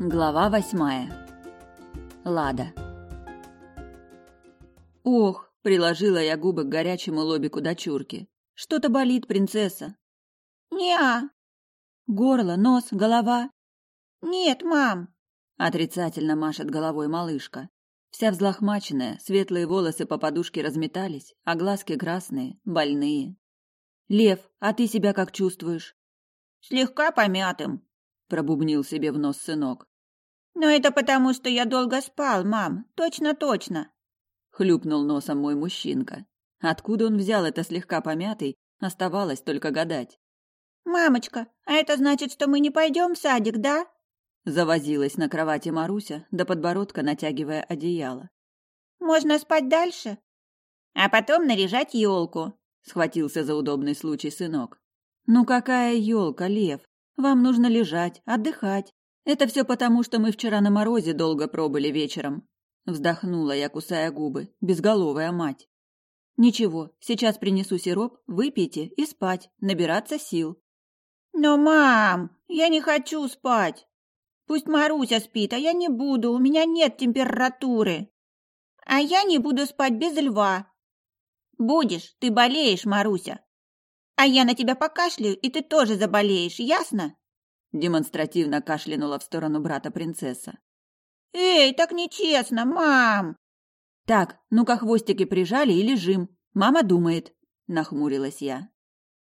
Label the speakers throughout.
Speaker 1: Глава восьмая. Лада. «Ох!» – приложила я губы к горячему лобику дочурки. «Что-то болит, принцесса!»
Speaker 2: «Неа!»
Speaker 1: «Горло, нос, голова!»
Speaker 2: «Нет, мам!»
Speaker 1: – отрицательно машет головой малышка. Вся взлохмаченная, светлые волосы по подушке разметались, а глазки красные, больные. «Лев, а ты себя как чувствуешь?»
Speaker 2: «Слегка помятым»,
Speaker 1: пробубнил себе в нос сынок.
Speaker 2: Но это потому, что я долго спал, мам. Точно, точно.
Speaker 1: Хлюпнул носом мой мужчинка. Откуда он взял это слегка помятый, оставалось только гадать.
Speaker 2: Мамочка, а это значит, что мы не пойдем в садик, да?
Speaker 1: Завозилась на кровати Маруся, до подбородка натягивая одеяло.
Speaker 2: Можно спать дальше? А потом наряжать елку, схватился за удобный случай сынок.
Speaker 1: Ну какая елка, лев? Вам нужно лежать, отдыхать. Это все потому, что мы вчера на морозе долго пробыли вечером. Вздохнула я, кусая губы, безголовая мать. Ничего, сейчас принесу сироп, выпейте и спать, набираться сил.
Speaker 2: Но, мам, я не хочу спать. Пусть Маруся спит, а я не буду, у меня нет температуры. А я не буду спать без льва. Будешь, ты болеешь, Маруся. А я на тебя покашляю, и ты тоже заболеешь, ясно?
Speaker 1: Демонстративно кашлянула в сторону брата принцесса.
Speaker 2: Эй, так нечестно, мам.
Speaker 1: Так, ну-ка хвостики прижали и лежим. Мама думает, нахмурилась я.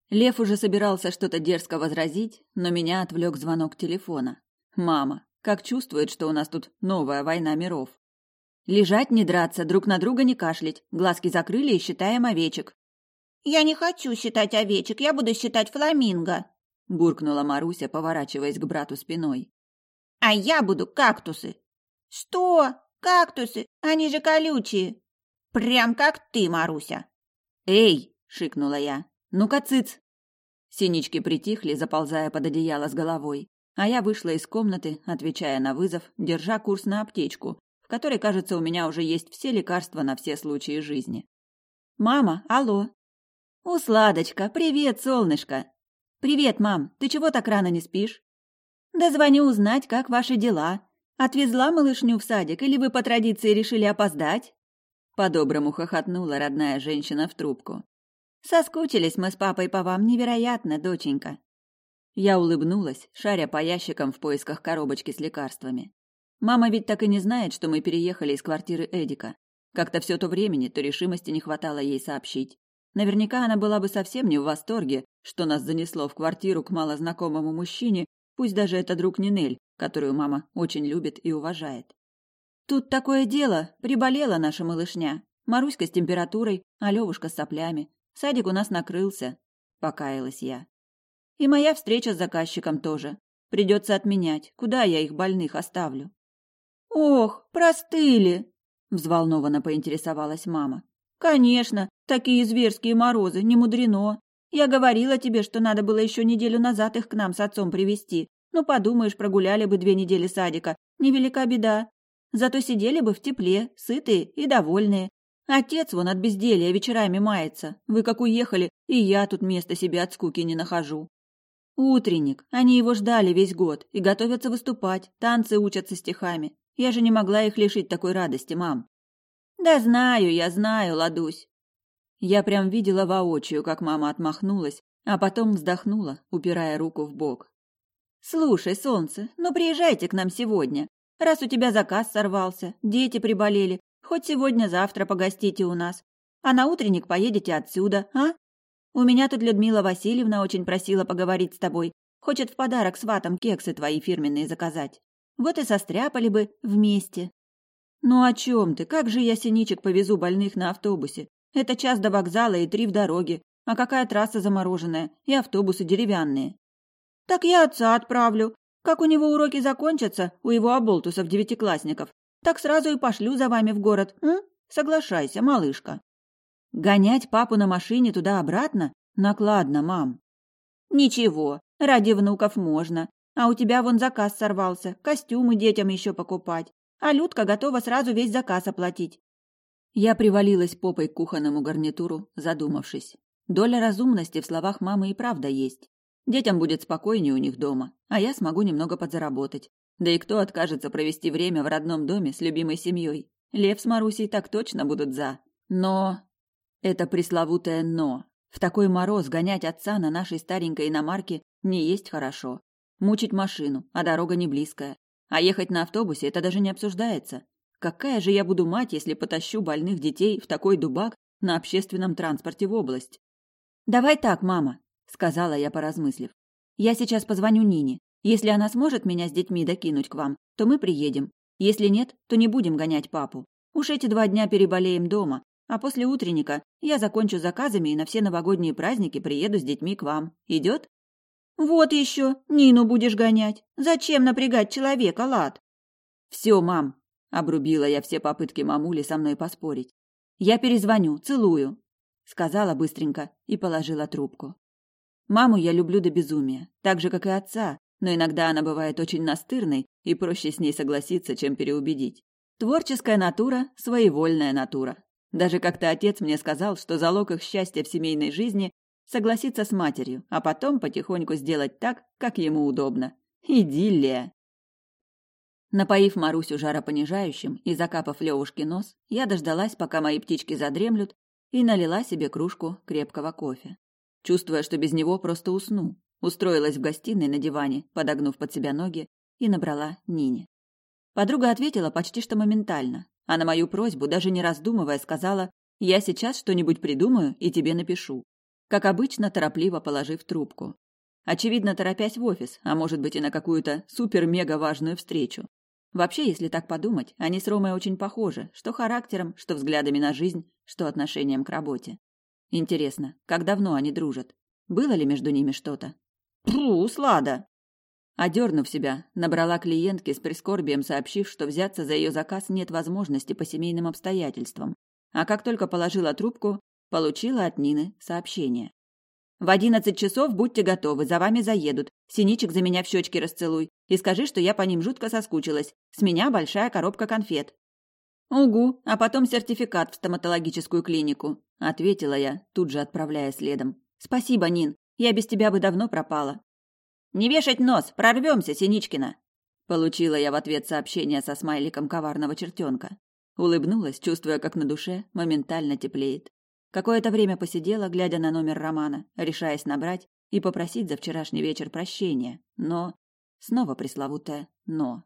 Speaker 1: Лев уже собирался что-то дерзко возразить, но меня отвлек звонок телефона. Мама, как чувствует, что у нас тут новая война миров. Лежать, не драться, друг на друга не кашлять, глазки закрыли и считаем овечек.
Speaker 2: Я не хочу считать овечек, я буду считать фламинго,
Speaker 1: буркнула Маруся, поворачиваясь к брату спиной.
Speaker 2: А я буду кактусы. Что? Кактусы? Они же колючие. Прям как ты, Маруся.
Speaker 1: Эй, шикнула я. Ну-ка, цыц. Синички притихли, заползая под одеяло с головой, а я вышла из комнаты, отвечая на вызов, держа курс на аптечку, в которой, кажется, у меня уже есть все лекарства «У, Сладочка, привет, солнышко!» «Привет, мам, ты чего так рано не спишь?» «Да звоню узнать, как ваши дела. Отвезла малышню в садик, или вы по традиции решили опоздать?» По-доброму хохотнула родная женщина в трубку. «Соскучились мы с папой по вам невероятно, доченька!» Я улыбнулась, шаря по ящикам в поисках коробочки с лекарствами. Мама ведь так и не знает, что мы переехали из квартиры Эдика. Как-то все то времени, то решимости не хватало ей сообщить. Наверняка она была бы совсем не в восторге, что нас занесло в квартиру к малознакомому мужчине, пусть даже это друг Нинель, которую мама очень любит и уважает. Тут такое дело, приболела наша малышня. Маруська с температурой, а Левушка с соплями. Садик у нас накрылся, покаялась я. И моя встреча с заказчиком тоже. Придется отменять. Куда я их больных оставлю? Ох, простыли, взволнованно поинтересовалась мама. «Конечно, такие зверские морозы, не мудрено. Я говорила тебе, что надо было еще неделю назад их к нам с отцом привезти. Ну, подумаешь, прогуляли бы две недели садика. Невелика беда. Зато сидели бы в тепле, сытые и довольные. Отец вон от безделья вечерами мается. Вы как уехали, и я тут место себе от скуки не нахожу. Утренник. Они его ждали весь год и готовятся выступать, танцы учатся стихами. Я же не могла их лишить такой радости, мам. «Да знаю, я знаю, Ладусь». Я прям видела воочию, как мама отмахнулась, а потом вздохнула, упирая руку в бок. «Слушай, солнце, ну приезжайте к нам сегодня. Раз у тебя заказ сорвался, дети приболели, хоть сегодня-завтра погостите у нас. А на утренник поедете отсюда, а? У меня тут Людмила Васильевна очень просила поговорить с тобой. Хочет в подарок сватам кексы твои фирменные заказать. Вот и состряпали бы вместе. «Ну о чем ты? Как же я синичек повезу больных на автобусе? Это час до вокзала и три в дороге. А какая трасса замороженная? И автобусы деревянные». «Так я отца отправлю. Как у него уроки закончатся, у его оболтусов девятиклассников, так сразу и пошлю за вами в город, м? Соглашайся, малышка». «Гонять папу на машине туда-обратно? Накладно, мам». «Ничего, ради внуков можно. А у тебя вон заказ сорвался, костюмы детям еще покупать а Людка готова сразу весь заказ оплатить. Я привалилась попой к кухонному гарнитуру, задумавшись. Доля разумности в словах мамы и правда есть. Детям будет спокойнее у них дома, а я смогу немного подзаработать. Да и кто откажется провести время в родном доме с любимой семьей? Лев с Марусей так точно будут за. Но... Это пресловутое «но». В такой мороз гонять отца на нашей старенькой иномарке не есть хорошо. Мучить машину, а дорога не близкая. А ехать на автобусе – это даже не обсуждается. Какая же я буду мать, если потащу больных детей в такой дубак на общественном транспорте в область? «Давай так, мама», – сказала я, поразмыслив. «Я сейчас позвоню Нине. Если она сможет меня с детьми докинуть к вам, то мы приедем. Если нет, то не будем гонять папу. Уж эти два дня переболеем дома, а после утренника я закончу заказами и на все новогодние праздники приеду с детьми к вам. Идет?» Вот еще, Нину будешь гонять. Зачем напрягать человека, Лад? Все, мам, обрубила я все попытки мамули со мной поспорить. Я перезвоню, целую, сказала быстренько и положила трубку. Маму я люблю до безумия, так же как и отца, но иногда она бывает очень настырной, и проще с ней согласиться, чем переубедить. Творческая натура, своевольная натура. Даже как-то отец мне сказал, что залог их счастья в семейной жизни согласиться с матерью, а потом потихоньку сделать так, как ему удобно. Идиллия! Напоив Марусю жаропонижающим и закапав Левушке нос, я дождалась, пока мои птички задремлют, и налила себе кружку крепкого кофе. Чувствуя, что без него просто усну, устроилась в гостиной на диване, подогнув под себя ноги, и набрала Нине. Подруга ответила почти что моментально, а на мою просьбу, даже не раздумывая, сказала «Я сейчас что-нибудь придумаю и тебе напишу» как обычно, торопливо положив трубку. Очевидно, торопясь в офис, а может быть и на какую-то супер-мега-важную встречу. Вообще, если так подумать, они с Ромой очень похожи, что характером, что взглядами на жизнь, что отношением к работе. Интересно, как давно они дружат? Было ли между ними что-то? Пру, слада! Одернув себя, набрала клиентки с прискорбием, сообщив, что взяться за ее заказ нет возможности по семейным обстоятельствам. А как только положила трубку, Получила от Нины сообщение. В одиннадцать часов будьте готовы, за вами заедут. Синичек за меня в щечки расцелуй. И скажи, что я по ним жутко соскучилась. С меня большая коробка конфет». «Угу, а потом сертификат в стоматологическую клинику», — ответила я, тут же отправляя следом. «Спасибо, Нин. Я без тебя бы давно пропала». «Не вешать нос! Прорвемся, Синичкина!» Получила я в ответ сообщение со смайликом коварного чертенка. Улыбнулась, чувствуя, как на душе моментально теплеет. Какое-то время посидела, глядя на номер Романа, решаясь набрать и попросить за вчерашний вечер прощения, но... Снова пресловутое «но».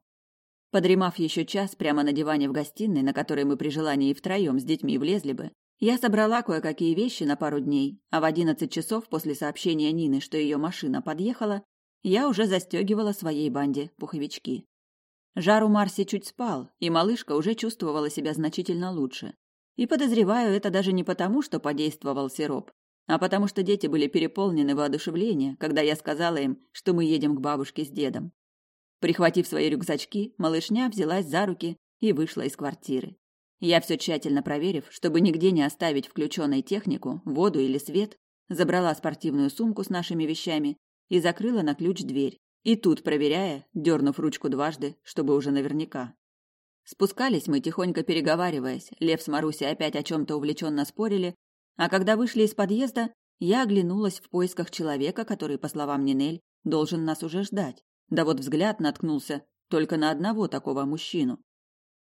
Speaker 1: Подремав еще час прямо на диване в гостиной, на который мы при желании втроем с детьми влезли бы, я собрала кое-какие вещи на пару дней, а в одиннадцать часов после сообщения Нины, что ее машина подъехала, я уже застегивала своей банде пуховички. Жар у Марси чуть спал, и малышка уже чувствовала себя значительно лучше. И подозреваю это даже не потому, что подействовал сироп, а потому что дети были переполнены воодушевлением, когда я сказала им, что мы едем к бабушке с дедом. Прихватив свои рюкзачки, малышня взялась за руки и вышла из квартиры. Я все тщательно проверив, чтобы нигде не оставить включенной технику, воду или свет, забрала спортивную сумку с нашими вещами и закрыла на ключ дверь. И тут, проверяя, дернув ручку дважды, чтобы уже наверняка. Спускались мы, тихонько переговариваясь, Лев с Марусей опять о чем-то увлеченно спорили, а когда вышли из подъезда, я оглянулась в поисках человека, который, по словам Нинель, должен нас уже ждать. Да вот взгляд наткнулся только на одного такого мужчину.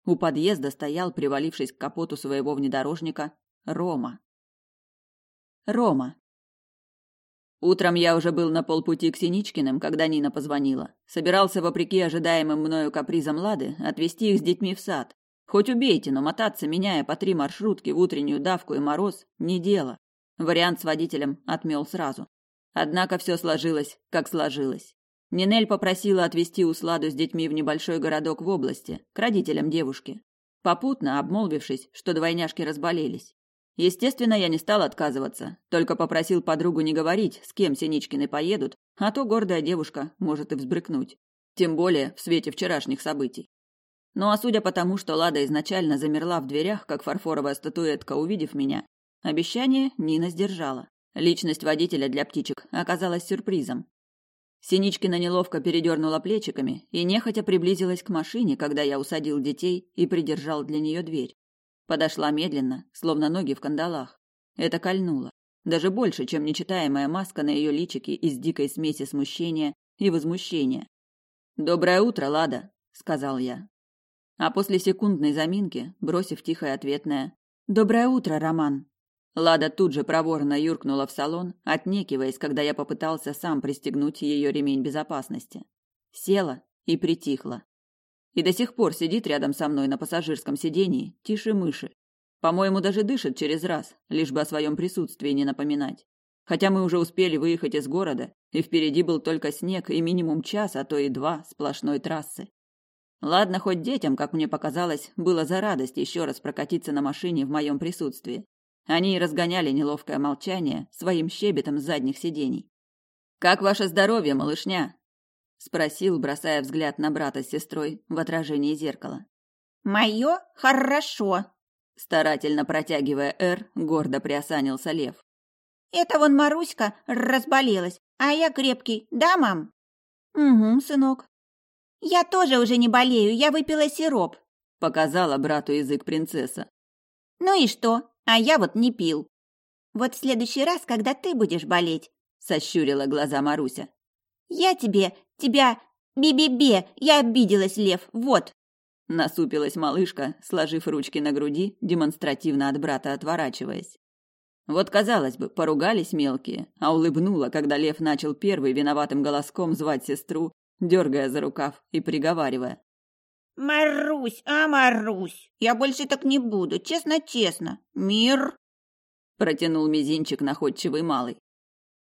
Speaker 1: У подъезда стоял, привалившись к капоту своего внедорожника, Рома. Рома. Утром я уже был на полпути к Синичкиным, когда Нина позвонила. Собирался, вопреки ожидаемым мною капризам Лады, отвезти их с детьми в сад. Хоть убейте, но мотаться, меняя по три маршрутки в утреннюю давку и мороз, не дело. Вариант с водителем отмел сразу. Однако все сложилось, как сложилось. Нинель попросила отвезти Усладу с детьми в небольшой городок в области, к родителям девушки. Попутно обмолвившись, что двойняшки разболелись. Естественно, я не стал отказываться, только попросил подругу не говорить, с кем Синичкины поедут, а то гордая девушка может и взбрыкнуть. Тем более в свете вчерашних событий. Ну а судя по тому, что Лада изначально замерла в дверях, как фарфоровая статуэтка, увидев меня, обещание Нина сдержала. Личность водителя для птичек оказалась сюрпризом. Синичкина неловко передернула плечиками и нехотя приблизилась к машине, когда я усадил детей и придержал для нее дверь. Подошла медленно, словно ноги в кандалах. Это кольнуло. Даже больше, чем нечитаемая маска на ее личике из дикой смеси смущения и возмущения. «Доброе утро, Лада», — сказал я. А после секундной заминки, бросив тихое ответное «Доброе утро, Роман», Лада тут же проворно юркнула в салон, отнекиваясь, когда я попытался сам пристегнуть ее ремень безопасности. Села и притихла и до сих пор сидит рядом со мной на пассажирском сидении, тише мыши. По-моему, даже дышит через раз, лишь бы о своем присутствии не напоминать. Хотя мы уже успели выехать из города, и впереди был только снег и минимум час, а то и два сплошной трассы. Ладно, хоть детям, как мне показалось, было за радость еще раз прокатиться на машине в моем присутствии. Они и разгоняли неловкое молчание своим щебетом с задних сидений. «Как ваше здоровье, малышня?» спросил, бросая взгляд на брата с сестрой в отражении зеркала.
Speaker 2: Мое хорошо, старательно протягивая «Р», гордо приосанился лев. Это вон Маруська разболелась, а я крепкий, да, мам? Угу, сынок. Я тоже уже не болею, я выпила сироп, показала брату язык принцесса. Ну и что? А я вот не пил. Вот в следующий раз, когда ты будешь болеть, сощурила глаза Маруся. Я тебе, тебя... Би-би-бе, я обиделась, Лев, вот!» Насупилась малышка, сложив ручки на груди, демонстративно от брата отворачиваясь. Вот, казалось бы, поругались мелкие, а улыбнула, когда Лев начал первый виноватым голоском звать сестру, дергая за рукав и приговаривая. «Марусь, а, Марусь, я больше так не буду, честно-честно. Мир!» Протянул мизинчик находчивый малый.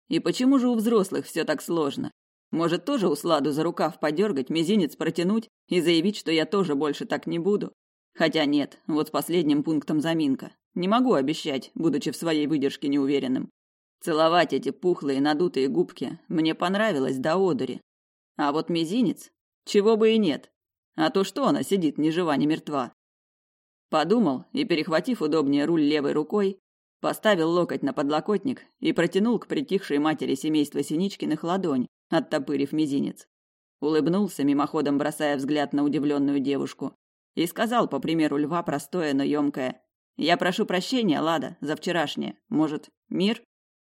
Speaker 2: И почему же у взрослых все так сложно? Может, тоже усладу за рукав подергать, мизинец протянуть и заявить, что я тоже больше так не буду? Хотя нет, вот с последним пунктом заминка. Не могу обещать, будучи в своей выдержке неуверенным. Целовать эти пухлые надутые губки мне понравилось до одури. А вот мизинец? Чего бы и нет. А то что она сидит ни жива, ни мертва? Подумал и, перехватив удобнее руль левой рукой, поставил локоть на подлокотник и протянул к притихшей матери семейства Синичкиных ладонь, оттопырив мизинец. Улыбнулся, мимоходом бросая взгляд на удивленную девушку. И сказал, по примеру льва, простое, но емкое. «Я прошу прощения, Лада, за вчерашнее. Может, мир?»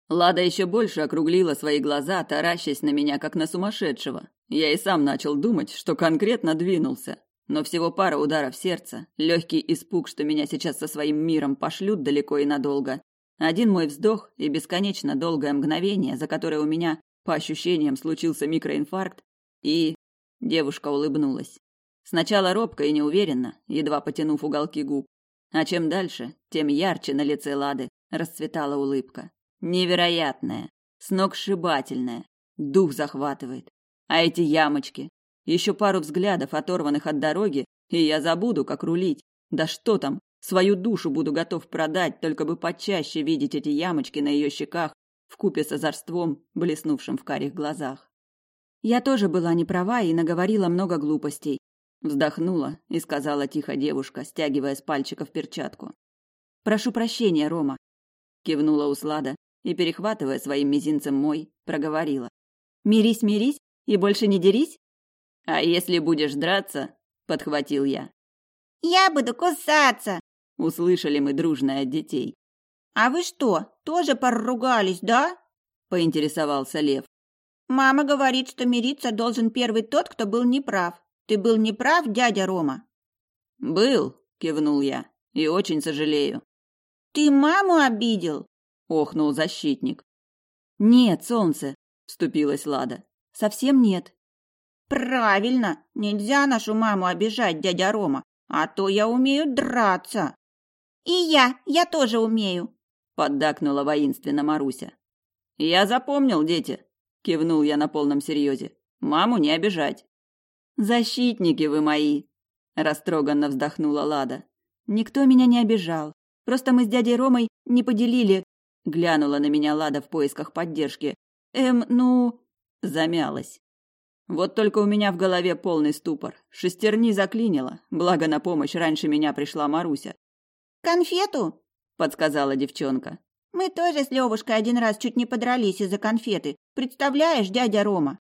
Speaker 2: Лада еще больше округлила свои глаза, таращась на меня, как на сумасшедшего. Я и сам начал думать, что конкретно двинулся. Но всего пара ударов сердца, легкий испуг, что меня сейчас со своим миром пошлют далеко и надолго. Один мой вздох и бесконечно долгое мгновение, за которое у меня по ощущениям, случился микроинфаркт, и... Девушка улыбнулась. Сначала робко и неуверенно, едва потянув уголки губ. А чем дальше, тем ярче на лице Лады расцветала улыбка. Невероятная, сногсшибательная, дух захватывает. А эти ямочки, еще пару взглядов, оторванных от дороги, и я забуду, как рулить. Да что там, свою душу буду готов продать, только бы почаще видеть эти ямочки на ее щеках вкупе с озорством, блеснувшим в карих глазах. Я тоже была не права и наговорила много глупостей. Вздохнула и сказала тихо девушка, стягивая с в перчатку. «Прошу прощения, Рома», — кивнула Услада и, перехватывая своим мизинцем мой, проговорила. «Мирись, мирись и больше не дерись?» «А если будешь драться?» — подхватил я. «Я буду кусаться!»
Speaker 1: — услышали мы дружно от детей.
Speaker 2: «А вы что, тоже поругались, да?» – поинтересовался Лев. «Мама говорит, что мириться должен первый тот, кто был неправ. Ты был неправ, дядя Рома?»
Speaker 1: «Был», – кивнул я, – «и очень сожалею».
Speaker 2: «Ты маму обидел?»
Speaker 1: – охнул защитник. «Нет, солнце», – вступилась Лада, – «совсем нет».
Speaker 2: «Правильно, нельзя нашу маму обижать, дядя Рома, а то я умею драться». «И я, я тоже умею»,
Speaker 1: поддакнула воинственно Маруся. Я запомнил, дети, кивнул я на полном серьезе. Маму не обижать. Защитники вы мои, растроганно вздохнула Лада. Никто меня не обижал. Просто мы с дядей Ромой не поделили. Глянула на меня Лада в поисках поддержки. Эм, ну, замялась. Вот только у меня в голове полный ступор. Шестерни заклинило. Благо на помощь раньше меня пришла Маруся.
Speaker 2: Конфету? подсказала девчонка. Мы тоже с Левушкой один раз чуть не подрались из-за конфеты. Представляешь, дядя Рома?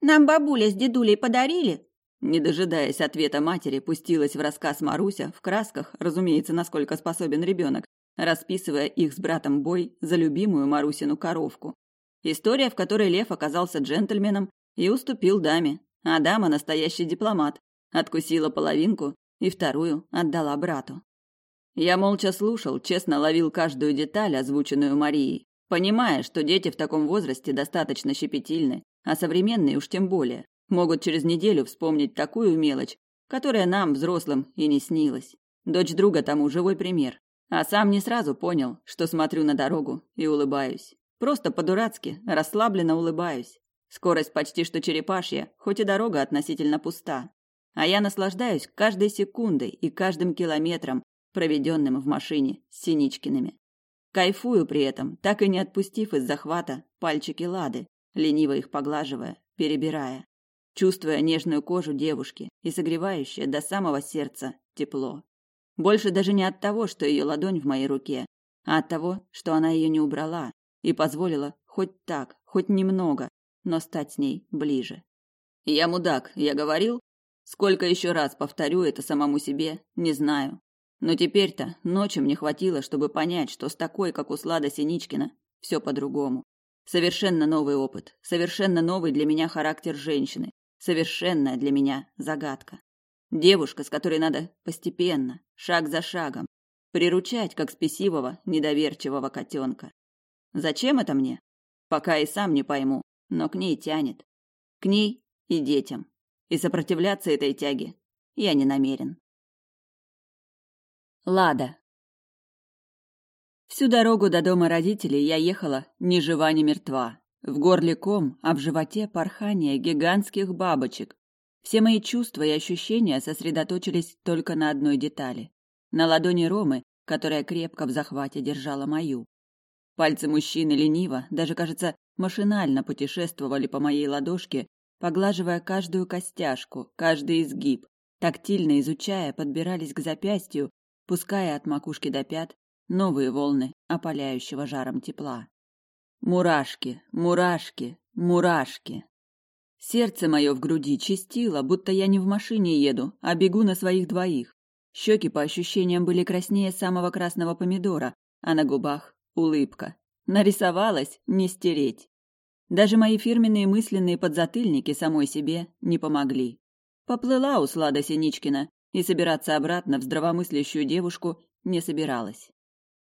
Speaker 2: Нам бабуля с дедулей подарили,
Speaker 1: не дожидаясь ответа матери, пустилась в рассказ Маруся в красках, разумеется, насколько способен ребенок, расписывая их с братом бой за любимую Марусину коровку. История, в которой Лев оказался джентльменом и уступил даме, а дама – настоящий дипломат, откусила половинку и вторую отдала брату. Я молча слушал, честно ловил каждую деталь, озвученную Марией, понимая, что дети в таком возрасте достаточно щепетильны, а современные уж тем более, могут через неделю вспомнить такую мелочь, которая нам, взрослым, и не снилась. Дочь друга тому живой пример. А сам не сразу понял, что смотрю на дорогу и улыбаюсь. Просто по-дурацки, расслабленно улыбаюсь. Скорость почти что черепашья, хоть и дорога относительно пуста. А я наслаждаюсь каждой секундой и каждым километром, проведенным в машине с Синичкиными. Кайфую при этом, так и не отпустив из захвата пальчики Лады, лениво их поглаживая, перебирая, чувствуя нежную кожу девушки и согревающее до самого сердца тепло. Больше даже не от того, что ее ладонь в моей руке, а от того, что она ее не убрала и позволила хоть так, хоть немного, но стать с ней ближе. Я мудак, я говорил? Сколько еще раз повторю это самому себе, не знаю. Но теперь-то ночью мне хватило, чтобы понять, что с такой, как у Слада Синичкина, все по-другому. Совершенно новый опыт, совершенно новый для меня характер женщины, совершенная для меня загадка. Девушка, с которой надо постепенно, шаг за шагом, приручать, как спесивого, недоверчивого котенка. Зачем это мне? Пока и сам не пойму, но к ней тянет. К ней и детям. И сопротивляться этой тяге я не намерен. Лада. Всю дорогу до дома родителей я ехала ни жива, ни мертва. В горле ком, а в животе порхание гигантских бабочек. Все мои чувства и ощущения сосредоточились только на одной детали. На ладони Ромы, которая крепко в захвате держала мою. Пальцы мужчины лениво, даже, кажется, машинально путешествовали по моей ладошке, поглаживая каждую костяшку, каждый изгиб, тактильно изучая, подбирались к запястью, пуская от макушки до пят новые волны опаляющего жаром тепла. Мурашки, мурашки, мурашки. Сердце мое в груди чистило, будто я не в машине еду, а бегу на своих двоих. Щеки, по ощущениям, были краснее самого красного помидора, а на губах — улыбка. Нарисовалась — не стереть. Даже мои фирменные мысленные подзатыльники самой себе не помогли. Поплыла у слада Синичкина, и собираться обратно в здравомыслящую девушку не собиралась.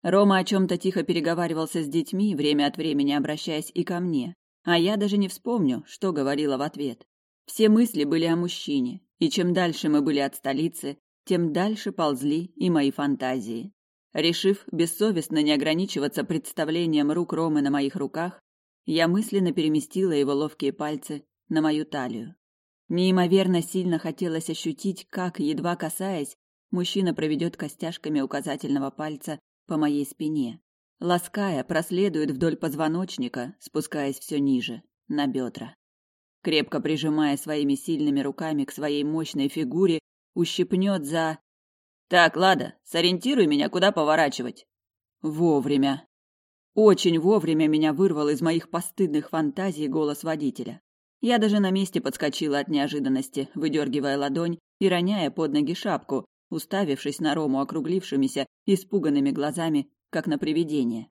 Speaker 1: Рома о чем-то тихо переговаривался с детьми, время от времени обращаясь и ко мне, а я даже не вспомню, что говорила в ответ. Все мысли были о мужчине, и чем дальше мы были от столицы, тем дальше ползли и мои фантазии. Решив бессовестно не ограничиваться представлением рук Ромы на моих руках, я мысленно переместила его ловкие пальцы на мою талию. Неимоверно сильно хотелось ощутить, как, едва касаясь, мужчина проведет костяшками указательного пальца по моей спине. Лаская, проследует вдоль позвоночника, спускаясь все ниже, на бедра. Крепко прижимая своими сильными руками к своей мощной фигуре, ущипнет за... «Так, Лада, сориентируй меня, куда поворачивать!» Вовремя. Очень вовремя меня вырвал из моих постыдных фантазий голос водителя. Я даже на месте подскочила от неожиданности, выдергивая ладонь и роняя под ноги шапку, уставившись на Рому округлившимися, испуганными глазами, как на привидение.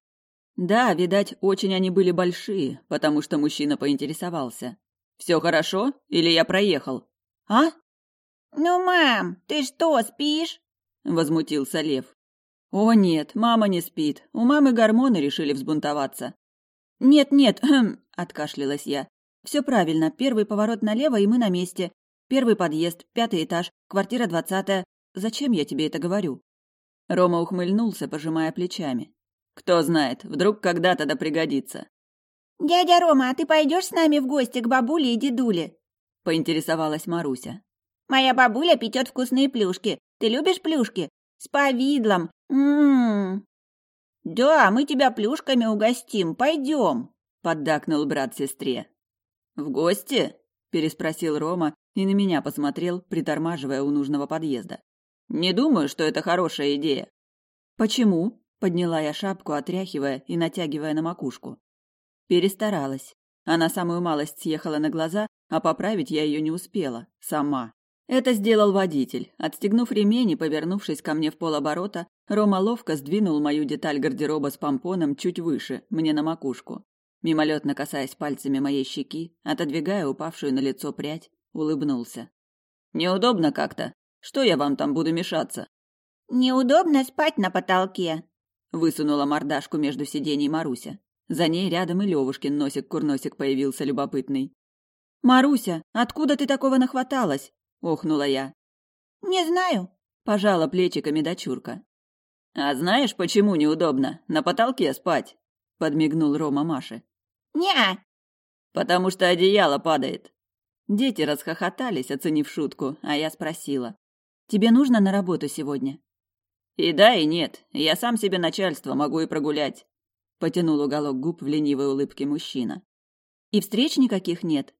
Speaker 1: Да, видать, очень они были большие, потому что мужчина поинтересовался. «Все хорошо? Или я проехал?» «А?»
Speaker 2: «Ну, мам, ты что, спишь?»
Speaker 1: – возмутился Лев. «О нет, мама не спит. У мамы гормоны решили взбунтоваться». «Нет-нет», – откашлялась я. Все правильно, первый поворот налево, и мы на месте. Первый подъезд, пятый этаж, квартира двадцатая. Зачем я тебе это говорю?» Рома ухмыльнулся, пожимая плечами. «Кто знает, вдруг когда-то да пригодится».
Speaker 2: «Дядя Рома, а ты пойдешь с нами в гости к бабуле и дедуле?»
Speaker 1: — поинтересовалась Маруся.
Speaker 2: «Моя бабуля печет вкусные плюшки. Ты любишь плюшки? С повидлом. Ммм!» «Да, мы тебя плюшками угостим. Пойдем!»
Speaker 1: — поддакнул брат сестре. «В гости?» – переспросил Рома и на меня посмотрел, притормаживая у нужного подъезда. «Не думаю, что это хорошая идея». «Почему?» – подняла я шапку, отряхивая и натягивая на макушку. Перестаралась. Она самую малость съехала на глаза, а поправить я ее не успела. Сама. Это сделал водитель. Отстегнув ремень и повернувшись ко мне в полоборота, Рома ловко сдвинул мою деталь гардероба с помпоном чуть выше, мне на макушку. Мимолетно касаясь пальцами моей щеки, отодвигая упавшую на лицо прядь, улыбнулся. «Неудобно как-то. Что я вам там буду мешаться?»
Speaker 2: «Неудобно спать на потолке», —
Speaker 1: высунула мордашку между сидений Маруся. За ней рядом и Левушкин носик-курносик появился любопытный. «Маруся, откуда ты такого нахваталась?» — охнула я.
Speaker 2: «Не знаю», —
Speaker 1: пожала плечиками дочурка. «А знаешь, почему неудобно? На потолке спать!» — подмигнул Рома Маше.
Speaker 2: «Не-а!»
Speaker 1: «Потому что одеяло падает!» Дети расхохотались, оценив шутку, а я спросила. «Тебе нужно на работу сегодня?» «И да, и нет. Я сам себе начальство, могу и прогулять», — потянул уголок губ в ленивой улыбке мужчина. «И встреч никаких нет?»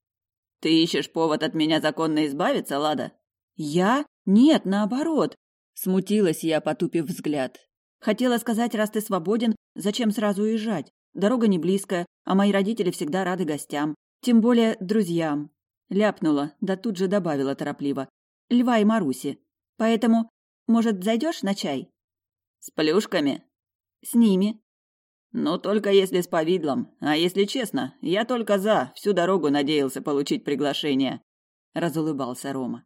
Speaker 1: «Ты ищешь повод от меня законно избавиться, Лада?» «Я? Нет, наоборот!» Смутилась я, потупив взгляд. «Хотела сказать, раз ты свободен, зачем сразу уезжать? Дорога не близкая, а мои родители всегда рады гостям. Тем более друзьям. Ляпнула, да тут же добавила торопливо. Льва и Маруси. Поэтому, может, зайдешь на чай? С плюшками? С ними. Ну, только если с повидлом. А если честно, я только за. Всю дорогу надеялся получить приглашение. Разулыбался Рома.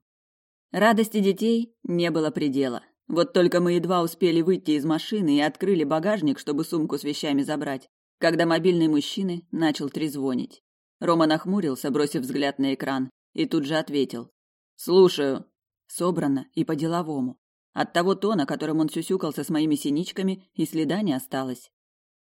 Speaker 1: Радости детей не было предела. Вот только мы едва успели выйти из машины и открыли багажник, чтобы сумку с вещами забрать когда мобильный мужчины начал трезвонить. Рома нахмурился, бросив взгляд на экран, и тут же ответил. «Слушаю». Собрано и по-деловому. От того тона, которым он сюсюкался с моими синичками, и следа не осталось.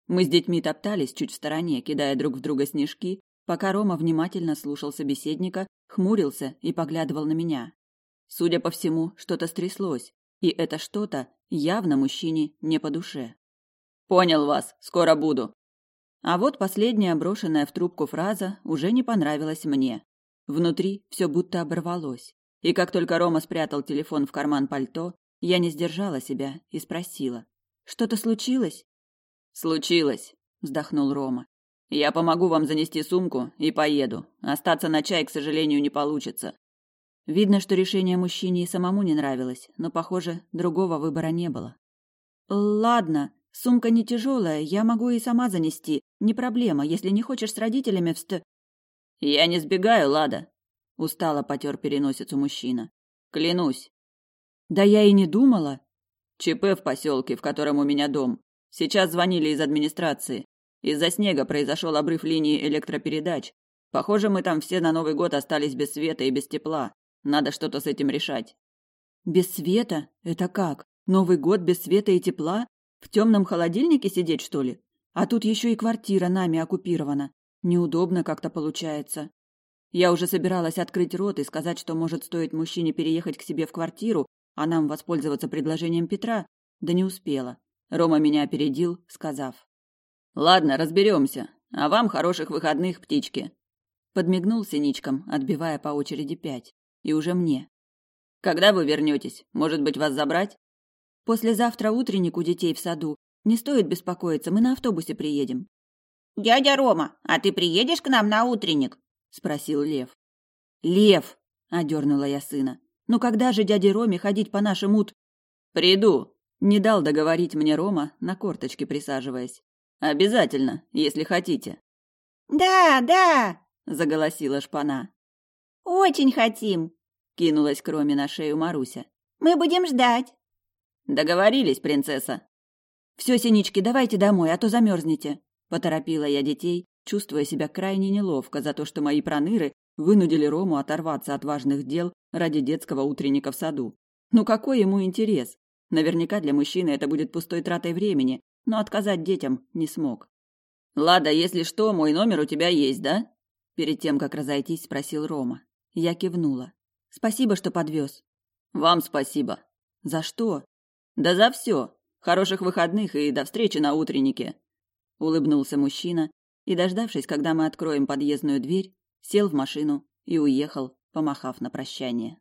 Speaker 1: Мы с детьми топтались чуть в стороне, кидая друг в друга снежки, пока Рома внимательно слушал собеседника, хмурился и поглядывал на меня. Судя по всему, что-то стряслось, и это что-то явно мужчине не по душе. «Понял вас, скоро буду», а вот последняя брошенная в трубку фраза уже не понравилась мне. Внутри все будто оборвалось. И как только Рома спрятал телефон в карман пальто, я не сдержала себя и спросила. «Что-то случилось?» «Случилось», — вздохнул Рома. «Я помогу вам занести сумку и поеду. Остаться на чай, к сожалению, не получится». Видно, что решение мужчине и самому не нравилось, но, похоже, другого выбора не было. «Ладно, сумка не тяжелая, я могу и сама занести. Не проблема, если не хочешь с родителями вст...» «Я не сбегаю, Лада!» — устало потер переносицу мужчина. «Клянусь!» «Да я и не думала!» «ЧП в поселке, в котором у меня дом. Сейчас звонили из администрации. Из-за снега произошел обрыв линии электропередач. Похоже, мы там все на Новый год остались без света и без тепла. Надо что-то с этим решать». «Без света? Это как? Новый год без света и тепла? В темном холодильнике сидеть, что ли? А тут еще и квартира нами оккупирована. Неудобно как-то получается. Я уже собиралась открыть рот и сказать, что может стоить мужчине переехать к себе в квартиру, а нам воспользоваться предложением Петра, да не успела. Рома меня опередил, сказав. «Ладно, разберемся. А вам хороших выходных, птички!» Подмигнул синичкам, отбивая по очереди пять. И уже мне. «Когда вы вернетесь? Может быть, вас забрать?» «Послезавтра утренник у детей в саду, не стоит беспокоиться, мы на автобусе приедем.
Speaker 2: Дядя Рома, а ты приедешь к нам на утренник?
Speaker 1: спросил Лев. Лев, одернула я сына. Ну когда же дяде Роме ходить по нашим ут? Приду, не дал договорить мне Рома, на корточке присаживаясь. Обязательно, если хотите.
Speaker 2: Да, да,
Speaker 1: заголосила шпана.
Speaker 2: Очень хотим,
Speaker 1: кинулась кроме на шею Маруся.
Speaker 2: Мы будем ждать.
Speaker 1: Договорились, принцесса, «Все, синички, давайте домой, а то замерзнете!» Поторопила я детей, чувствуя себя крайне неловко за то, что мои проныры вынудили Рому оторваться от важных дел ради детского утренника в саду. Ну какой ему интерес? Наверняка для мужчины это будет пустой тратой времени, но отказать детям не смог. «Лада, если что, мой номер у тебя есть, да?» Перед тем, как разойтись, спросил Рома. Я кивнула. «Спасибо, что подвез». «Вам спасибо». «За что?» «Да за все. Хороших выходных и до встречи на утреннике!» Улыбнулся мужчина и, дождавшись, когда мы откроем подъездную дверь, сел в машину и уехал, помахав на прощание.